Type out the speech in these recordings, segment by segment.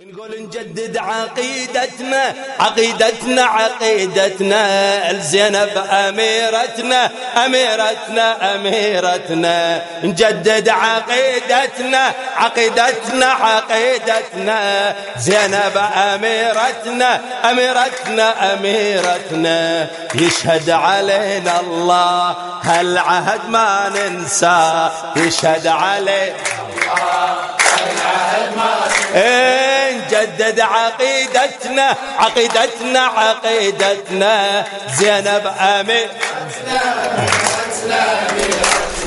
نقول نجدد عقيدتنا عقيدتنا عقيدتنا الزينب أميرتنا أميرتنا أميرتنا. نجدد عقيدتنا عقيدتنا عقيدتنا. زينب أميرتنا أميرتنا أميرتنا. يشهد علينا الله هالعهد ما ننسى. يشهد علينا الله هالعهد ما ننسى. نجدد عقيدتنا عقيدتنا عقيدتنا. زينب آمين.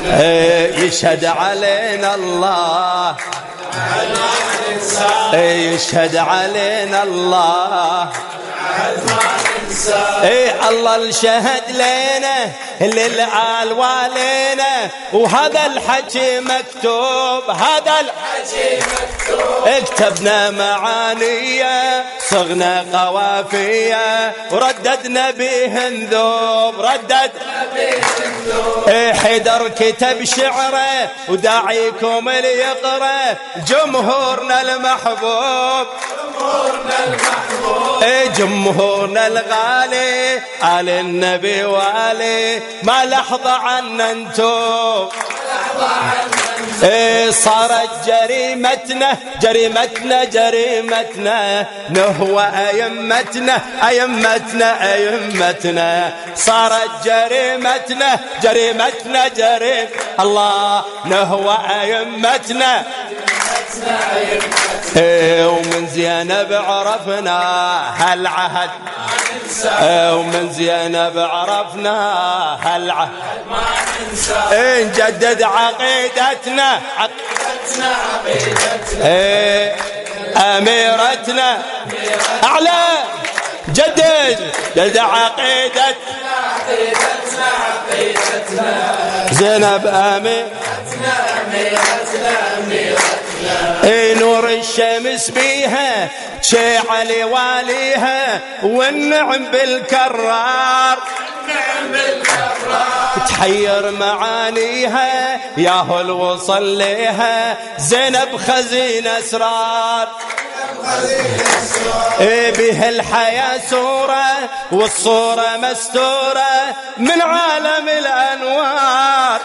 إيه، يشهد علينا الله. إيه، يشهد علينا الله. إيه الله الشهد لنا للآل والينا. وهذا الحكي مكتوب هذا الحكي مكتوب اكتبنا معانية صغنا قوافية ورددنا به ذوب ذوب إيه حيدر كتب شعره وداعيكم اللي يقرأ جمهورنا المحبوب. جمهورنا المحبوب إيه جمهورنا الغالي آل النبي وآلي ما لحظة عنا انتو إيه صارت جريمتنا جريمتنا جريمتنا نهوى أيمتنا أيمتنا أيمتنا صارت جريمتنا جريمتنا جريم. الله نهوى أيمتنا إيه ومن زينب عرفنا هالعهد ومن زينب عرفنا هالعهد ما ننسى نجدد عقيدتنا. عقيدتنا عقيدتنا إيه أميرتنا. أعلى. جدد. جدد عقيدتنا عقيدتنا عقيدتنا زينب أميرتنا أميرتنا أميرتنا نور الشمس بيها شيع لواليها والنعم بالكرار. تحير معانيها يا هل وصل ليها زينب خزين أسرار. إيه به الحياة سورة والصورة مستورة من عالم الأنوار.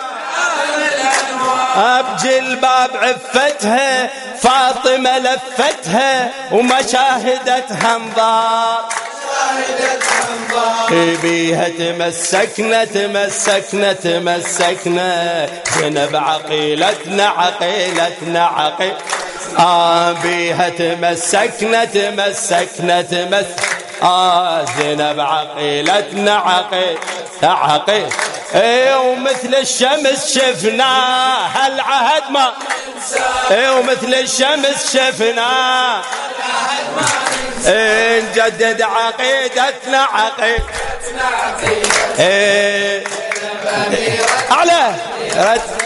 بجلباب عفتها فاطمة لفتها ومشاهدتها انظار بيها تمسكنا تمسكنا تمسكنا. زينب عقيلتنا عقيلتنا عقيل آه بيها تمسكنا تمسكنا تمسكنا آه زينب عقيلتنا عقيل عقيل إيه ومثل الشمس شفناه هالعهد ما. إيه ومثل الشمس شفناه إيه نجدد عقيدتنا عقيدتنا إيه. اعلى رد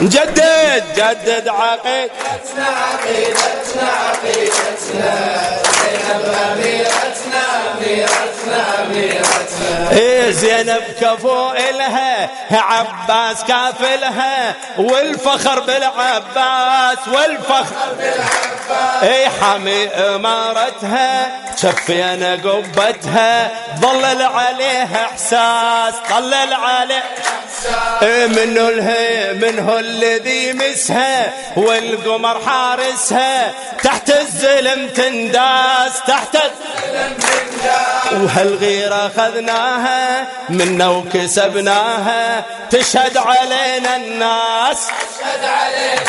نجدد جدد عقيدتنا عقيدتنا عقيدتنا إيه زينب كفو إلها عباس كافلها والفخر بالعباس والفخر بالعباس. اي حامي امارتها شفينا قبتها ظلل عليها إحساس ظلل عليه منه الهي منه الذي مسها والقمر حارسها تحت الزلم تنداس تحت الزلم تنداس. وهالغيرة أخذناها منا وكسبناها تشهد علينا الناس. تشهد علينا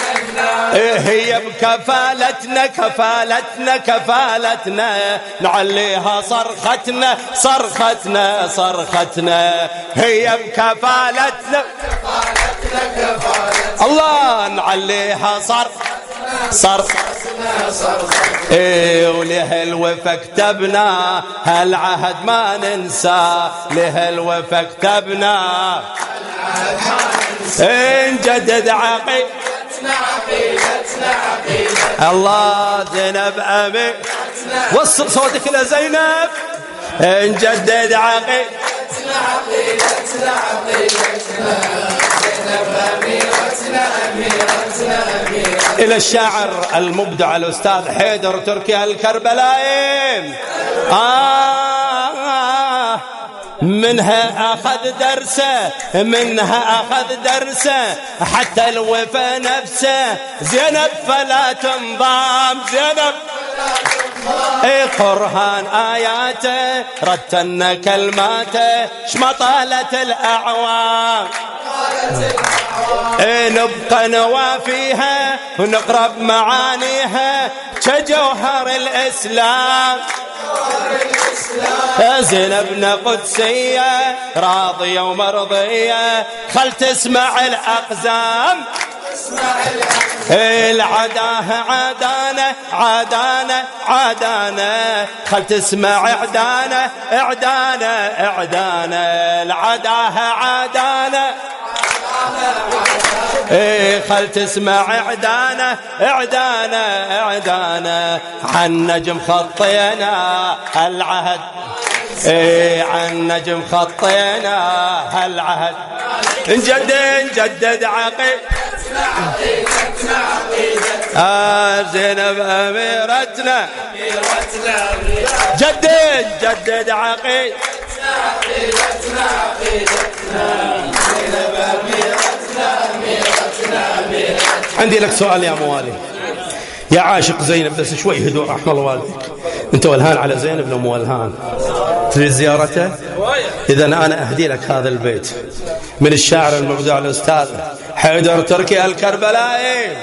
هي بكفالتنا كفالتنا كفالتنا. نعليها صرختنا صرختنا صرختنا. هي بكفالتنا كفالتنا كفالتنا الله نعليها صرختنا. صار إيه ولهالوفا كتبنا هالعهد ما ننسى. لهالوفا كتبنا إيه نجدد عقيدتنا عقيدتنا عقيدتنا الله زينب أمي. وصل صوتك لزينب عقيدتنا عقيدتنا إلى الشاعر المبدع الأستاذ حيدر تركي الكربلائي. آه. منها أخذ درسه منها أخذ درسه حتى الوفا نفسه. زينب فلا تنضام زينب. إي قرآن آياته رتلنا كلماته شمطالة الأعوام. إي نبقى نوافيها ونقرب معانيها كجوهر الإسلام. زينبنا قدسية راضية ومرضية خل تسمع الأقزام. العداه عدانة عدانة عدانة خل تسمع اعدانة اعدانة اعدانة العداه عدانة إيه خل تسمع اعدانه اعدانه اعدانه عن نجم خطينا العهد إيه عن نجم خطينا هالعهد. نجدد نجدد عقيد آه زينب أميرتنا. جدد جدد عقيد عندي لك سؤال يا موالي. يا عاشق زينب بس شوي هدوء رحم الله والديك. انت ولهان على زينب لو مو تريد زيارته؟ إذا أنا أهدي لك هذا البيت. من الشاعر المبدع الأستاذ حيدر تركي الكربلائي.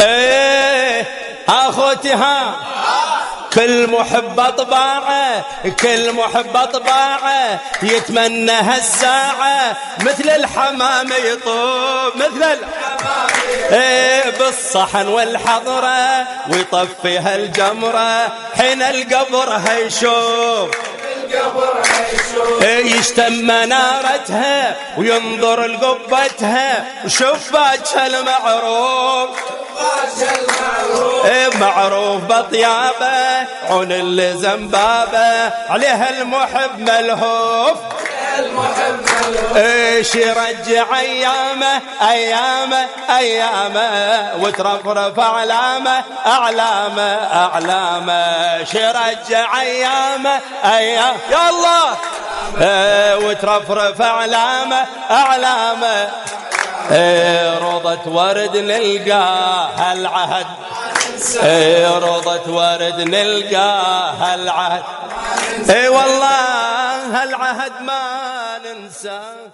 إيه أخوتي ها. كل محب طباعة كل محب طباعة يتمنى هالساعة مثل الحمام يطوب مثل الحمام بالصحن والحضرة ويطفي الجمرة حين القبر هيشوف. إيه، يشتم منارتها وينظر لقبتها وشفاتها المعروف. إيه، معروف بطيابه عون اللي زنبابه عليها المحب ملهوف. إيش يرجع أيامه أيامه أيامه وترفرف أعلامه أعلامه أعلامه. إيش يرجع أيامه أيام يا الله! إيه وترفرف أعلامه أعلامه. إيه روضة ورد نلقى هالعهد. إيه روضة ورد نلقى هالعهد. اي والله هالعهد ما nafsa